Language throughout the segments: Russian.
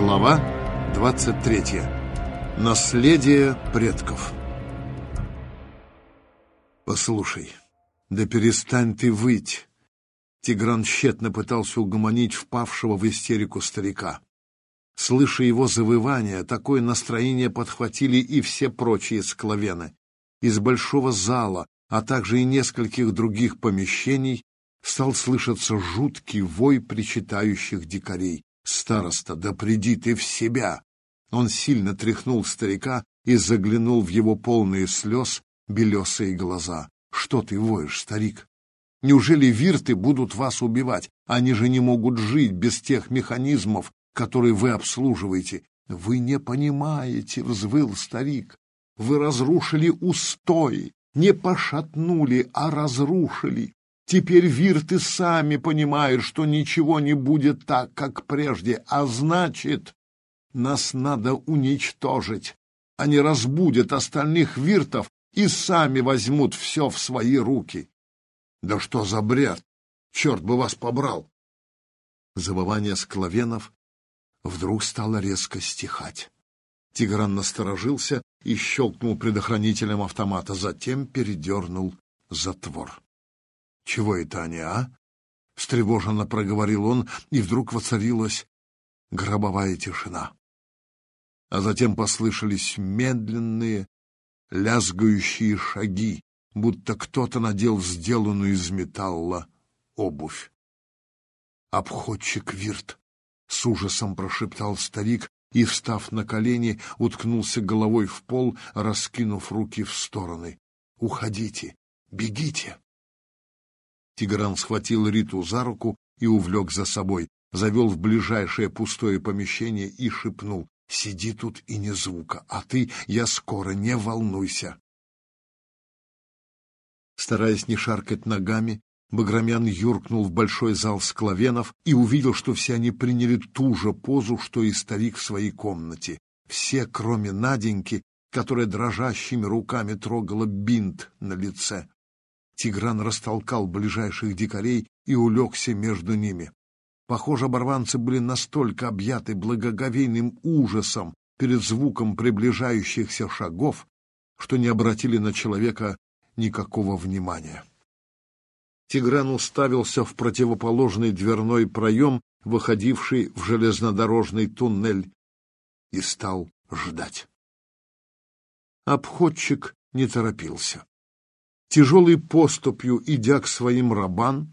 Глава 23. Наследие предков. Послушай, да перестань ты выть. Тигран тщетно пытался угомонить впавшего в истерику старика. Слыша его завывание, такое настроение подхватили и все прочие склавены. Из большого зала, а также и нескольких других помещений стал слышаться жуткий вой причитающих дикарей. «Староста, да приди ты в себя!» Он сильно тряхнул старика и заглянул в его полные слез белесые глаза. «Что ты воешь, старик? Неужели вирты будут вас убивать? Они же не могут жить без тех механизмов, которые вы обслуживаете». «Вы не понимаете», — взвыл старик. «Вы разрушили устои, не пошатнули, а разрушили. Теперь вирты сами понимают, что ничего не будет так, как прежде, а значит, нас надо уничтожить. Они разбудят остальных виртов и сами возьмут все в свои руки. Да что за бред? Черт бы вас побрал! Завывание склавенов вдруг стало резко стихать. Тигран насторожился и щелкнул предохранителем автомата, затем передернул затвор. «Чего это они, а?» — встревоженно проговорил он, и вдруг воцарилась гробовая тишина. А затем послышались медленные, лязгающие шаги, будто кто-то надел сделанную из металла обувь. «Обходчик Вирт!» — с ужасом прошептал старик и, встав на колени, уткнулся головой в пол, раскинув руки в стороны. «Уходите! Бегите!» Тигран схватил Риту за руку и увлек за собой, завел в ближайшее пустое помещение и шепнул «Сиди тут и не звука, а ты, я скоро, не волнуйся». Стараясь не шаркать ногами, Баграмян юркнул в большой зал склавенов и увидел, что все они приняли ту же позу, что и старик в своей комнате. Все, кроме Наденьки, которая дрожащими руками трогала бинт на лице. Тигран растолкал ближайших дикарей и улегся между ними. Похоже, оборванцы были настолько объяты благоговейным ужасом перед звуком приближающихся шагов, что не обратили на человека никакого внимания. Тигран уставился в противоположный дверной проем, выходивший в железнодорожный туннель, и стал ждать. Обходчик не торопился. Тяжелой поступью, идя к своим рабан,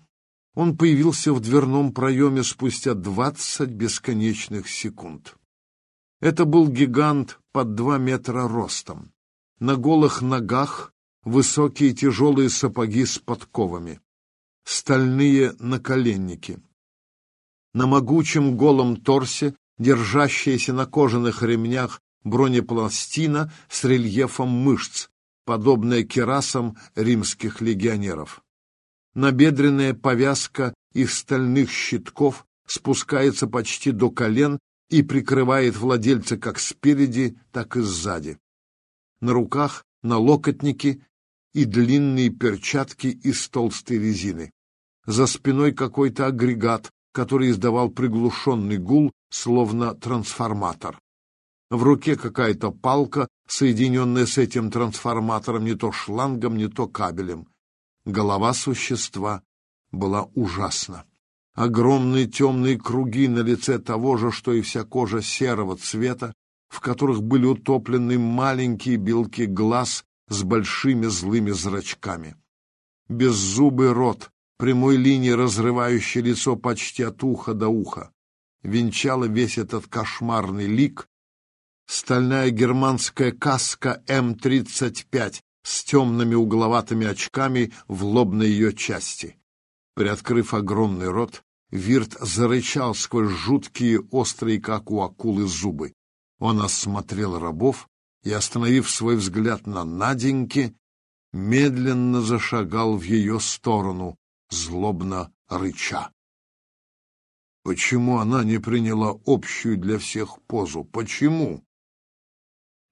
он появился в дверном проеме спустя двадцать бесконечных секунд. Это был гигант под два метра ростом. На голых ногах высокие тяжелые сапоги с подковами, стальные наколенники. На могучем голом торсе, держащаяся на кожаных ремнях бронепластина с рельефом мышц, подобная керасам римских легионеров. Набедренная повязка из стальных щитков спускается почти до колен и прикрывает владельца как спереди, так и сзади. На руках налокотники и длинные перчатки из толстой резины. За спиной какой-то агрегат, который издавал приглушенный гул, словно трансформатор. В руке какая-то палка, соединенная с этим трансформатором не то шлангом, не то кабелем. Голова существа была ужасна. Огромные темные круги на лице того же, что и вся кожа серого цвета, в которых были утоплены маленькие белки глаз с большими злыми зрачками. Беззубый рот, прямой линией разрывающий лицо почти от уха до уха, венчала весь этот кошмарный лик стальная германская каска М-35 с темными угловатыми очками в лобной ее части. Приоткрыв огромный рот, Вирт зарычал сквозь жуткие, острые, как у акулы, зубы. Он осмотрел рабов и, остановив свой взгляд на Наденьке, медленно зашагал в ее сторону, злобно рыча. Почему она не приняла общую для всех позу? Почему?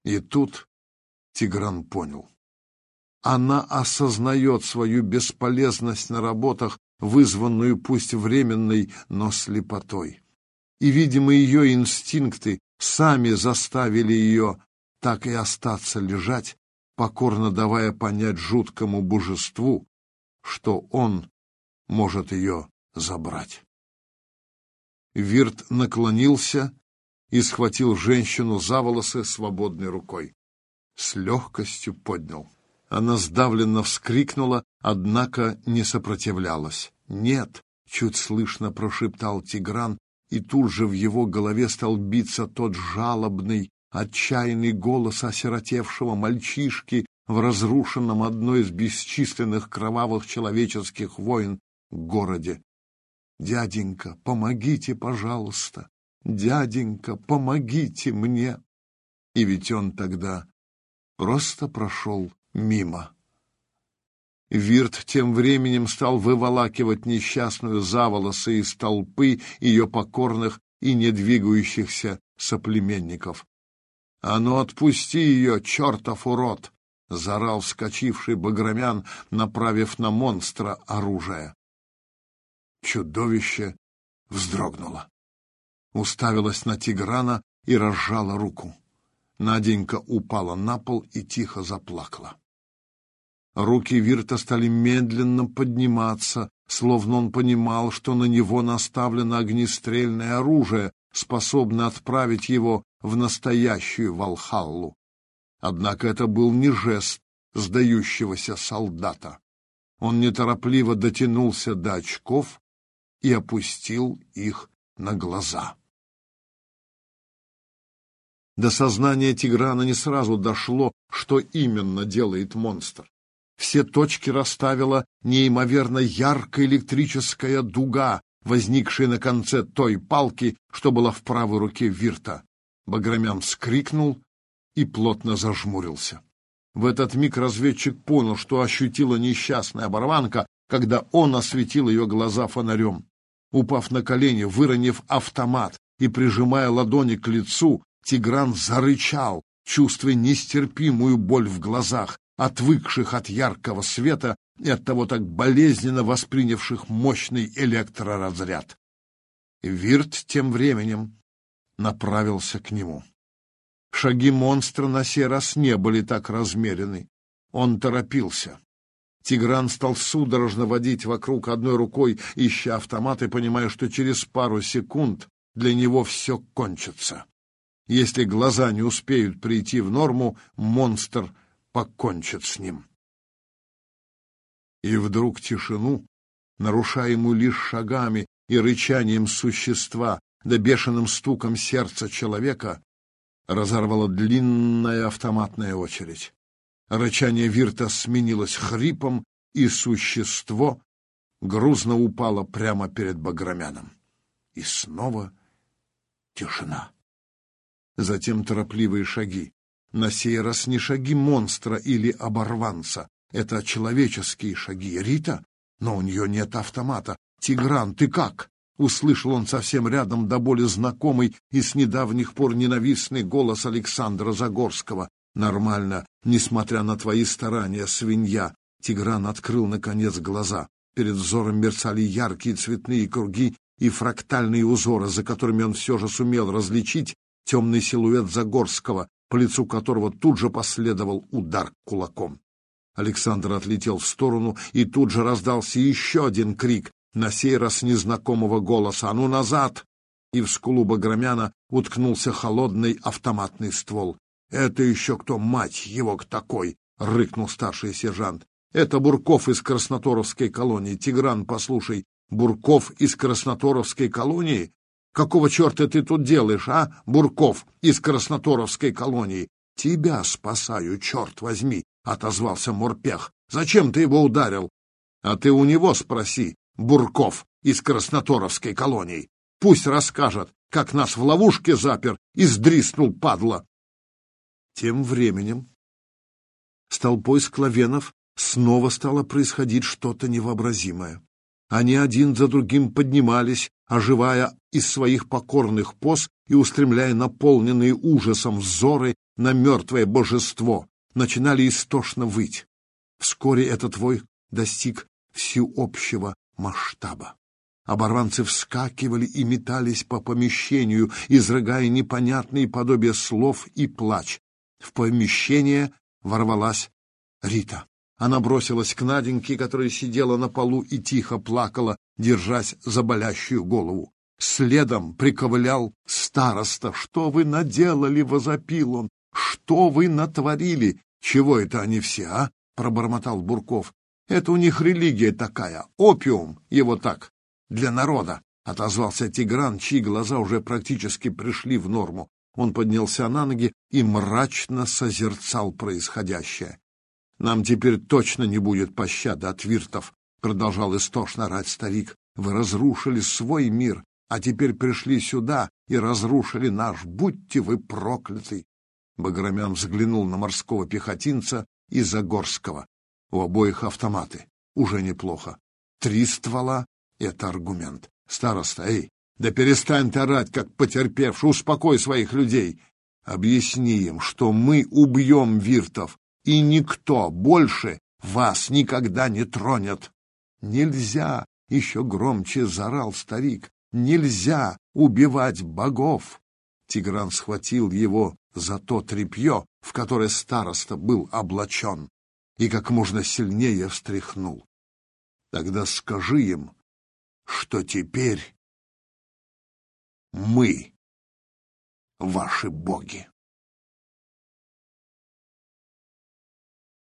И тут Тигран понял. Она осознает свою бесполезность на работах, вызванную пусть временной, но слепотой. и, видимо, ее инстинкты сами заставили ее так и остаться лежать, покорно давая понять жуткому божеству, что он может ее забрать. Вирт наклонился и схватил женщину за волосы свободной рукой. С легкостью поднял. Она сдавленно вскрикнула, однако не сопротивлялась. «Нет!» — чуть слышно прошептал Тигран, и тут же в его голове стал биться тот жалобный, отчаянный голос осиротевшего мальчишки в разрушенном одной из бесчисленных кровавых человеческих войн городе. «Дяденька, помогите, пожалуйста! Дяденька, помогите мне!» И ведь он тогда просто прошел мимо. Вирт тем временем стал выволакивать несчастную за волосы из толпы ее покорных и не двигающихся соплеменников. «А ну отпусти ее, чертов урод!» — заорал вскочивший Багромян, направив на монстра оружие. Чудовище вздрогнуло. Уставилось на Тиграна и разжало руку. Наденька упала на пол и тихо заплакала. Руки Вирта стали медленно подниматься, словно он понимал, что на него наставлено огнестрельное оружие, способное отправить его в настоящую Валхаллу. Однако это был не жест сдающегося солдата. Он неторопливо дотянулся до очков и опустил их на глаза. До сознания Тиграна не сразу дошло, что именно делает монстр. Все точки расставила неимоверно яркая электрическая дуга, возникшая на конце той палки, что была в правой руке Вирта. Баграмян вскрикнул и плотно зажмурился. В этот миг разведчик понял, что ощутила несчастная оборванка, когда он осветил ее глаза фонарем. Упав на колени, выронив автомат и прижимая ладони к лицу, Тигран зарычал, чувствуя нестерпимую боль в глазах, отвыкших от яркого света и от того так болезненно воспринявших мощный электроразряд. Вирт тем временем направился к нему. Шаги монстра на сей раз не были так размерены. Он торопился. Тигран стал судорожно водить вокруг одной рукой, ища автомат и понимая, что через пару секунд для него все кончится. Если глаза не успеют прийти в норму, монстр — покончат с ним. И вдруг тишину, нарушаемую лишь шагами и рычанием существа, да бешеным стуком сердца человека, разорвала длинная автоматная очередь. Рычание Вирта сменилось хрипом, и существо грузно упало прямо перед Багромяном. И снова тишина. Затем торопливые шаги. На сей раз не шаги монстра или оборванца. Это человеческие шаги. Рита? Но у нее нет автомата. Тигран, ты как? Услышал он совсем рядом до боли знакомый и с недавних пор ненавистный голос Александра Загорского. Нормально, несмотря на твои старания, свинья. Тигран открыл, наконец, глаза. Перед взором мерцали яркие цветные круги и фрактальные узоры, за которыми он все же сумел различить темный силуэт Загорского, по лицу которого тут же последовал удар кулаком. Александр отлетел в сторону, и тут же раздался еще один крик, на сей раз незнакомого голоса «А ну назад!» И в скулу Багромяна уткнулся холодный автоматный ствол. «Это еще кто, мать его, к такой!» — рыкнул старший сержант. «Это Бурков из Красноторовской колонии. Тигран, послушай, Бурков из Красноторовской колонии? Какого черта ты тут делаешь, а, Бурков, из Красноторовской колонии? Тебя спасаю, черт возьми, — отозвался Морпех. Зачем ты его ударил? А ты у него спроси, Бурков, из Красноторовской колонии. Пусть расскажет, как нас в ловушке запер и сдриснул, падла. Тем временем с толпой склавенов снова стало происходить что-то невообразимое. Они один за другим поднимались, оживая из своих покорных поз и устремляя наполненные ужасом взоры на мертвое божество, начинали истошно выть. Вскоре этот вой достиг всеобщего масштаба. Оборванцы вскакивали и метались по помещению, изрыгая непонятные подобия слов и плач. В помещение ворвалась Рита. Она бросилась к Наденьке, которая сидела на полу и тихо плакала, держась за болящую голову. Следом приковылял староста. «Что вы наделали?» — возопил он. «Что вы натворили?» «Чего это они все, а?» — пробормотал Бурков. «Это у них религия такая, опиум, его так, для народа», — отозвался Тигран, чьи глаза уже практически пришли в норму. Он поднялся на ноги и мрачно созерцал происходящее. «Нам теперь точно не будет пощады от виртов», — продолжал истошно орать старик. «Вы разрушили свой мир, а теперь пришли сюда и разрушили наш. Будьте вы прокляты!» Баграмян взглянул на морского пехотинца и Загорского. У обоих автоматы. Уже неплохо. Три ствола — это аргумент. Староста, эй, да перестань ты орать, как потерпевший, успокой своих людей. Объясни им, что мы убьем виртов, и никто больше вас никогда не тронет. Нельзя, — еще громче зарал старик, — нельзя убивать богов. Тигран схватил его за то тряпье, в которое староста был облачен, и как можно сильнее встряхнул. Тогда скажи им, что теперь мы ваши боги.